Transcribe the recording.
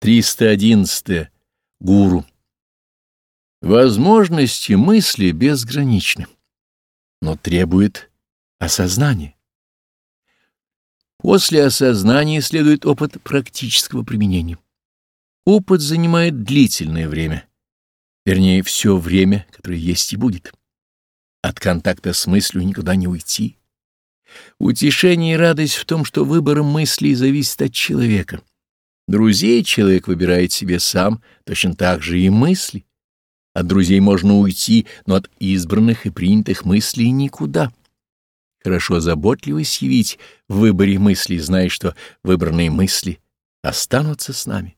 311. Гуру. Возможности мысли безграничны, но требует осознания. После осознания следует опыт практического применения. Опыт занимает длительное время, вернее, все время, которое есть и будет. От контакта с мыслью никуда не уйти. Утешение и радость в том, что выбор мыслей зависит от человека. Друзей человек выбирает себе сам, точно так же и мысли. От друзей можно уйти, но от избранных и принятых мыслей никуда. Хорошо заботливость явить в выборе мыслей, зная, что выбранные мысли останутся с нами.